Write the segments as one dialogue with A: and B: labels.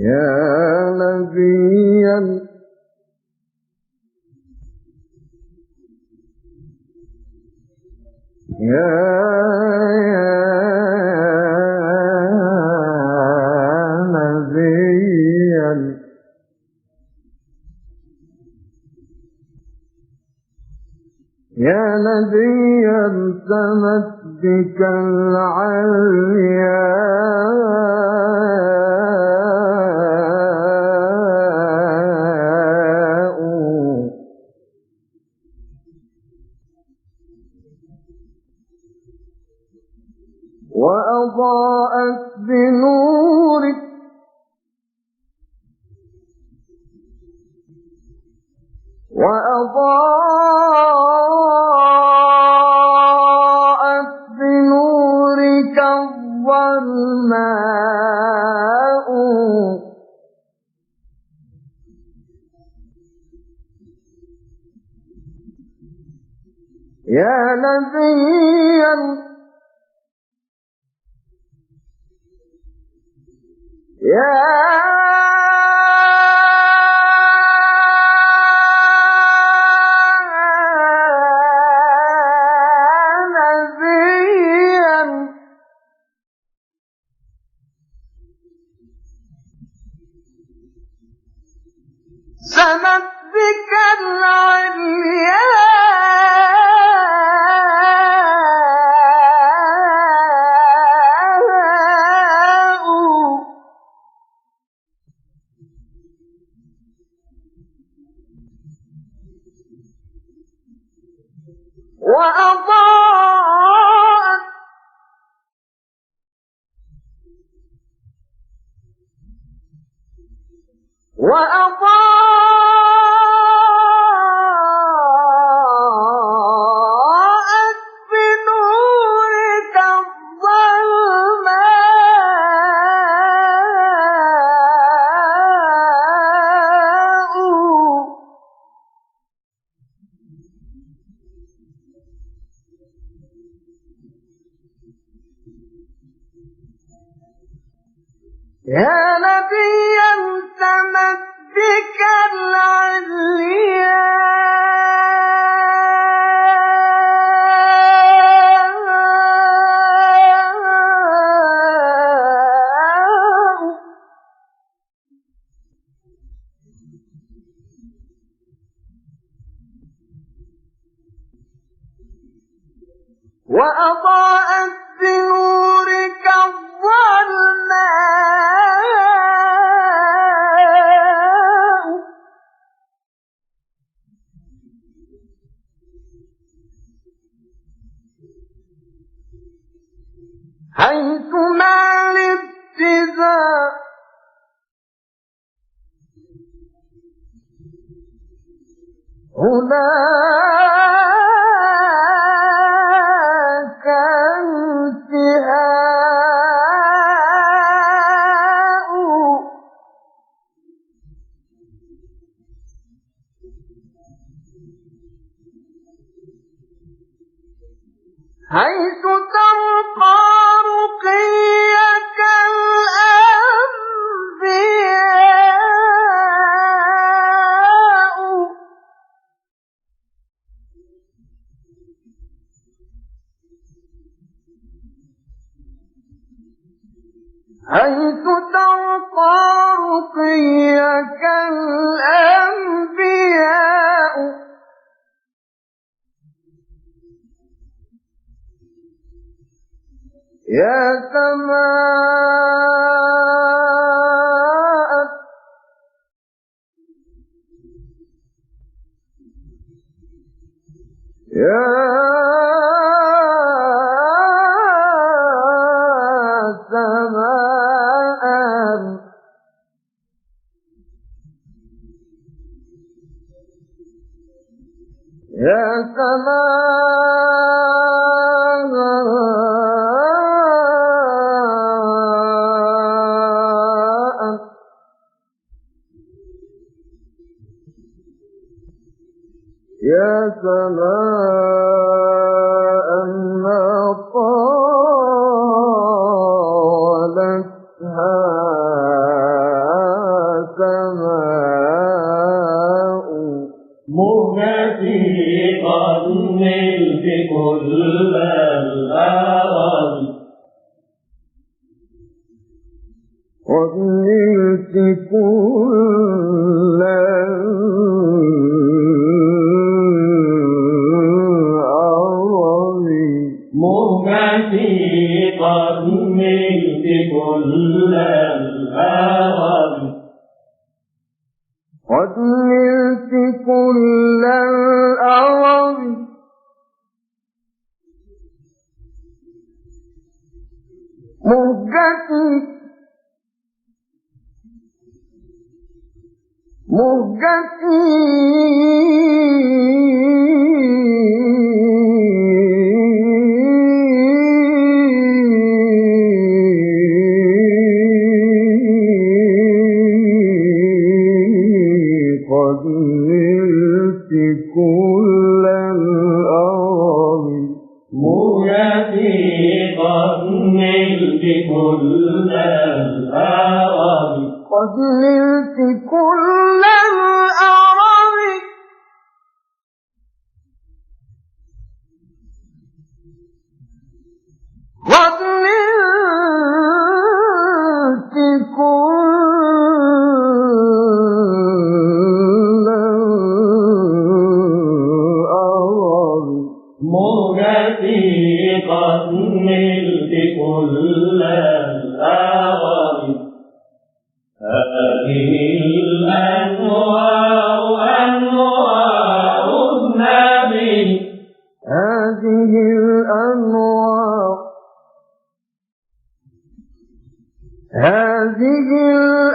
A: يا نبيا. يا يا نبيا سمت بك العلياء وأضاءت بنورك وأضاءت بنورك الظلماء يا نبيا يا وأضاءت. وأضاءت بنورك الظلماء. يا نبيا سمت بك العلياء وأضاءت بنورك الظلماء. حيث ما الابتداء هناك حيث ترقى يا سماء. يا سماء. يا سماء. يا سماء ما طالتها
B: سماء. مهتفقا بكل
A: الهوى وبملك كل
B: قد نلت كل الأراضي
A: قد نلت كل الأراضي مهجتي مهجتي قد نلت كل الأراضي
B: قد نلت كل مهجتي قد نلت كل الأراضي هذه الأنوار أنوار النبي.
A: هذه الأنوار. هذه الأنوار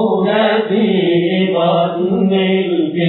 A: النبي
B: مهجتي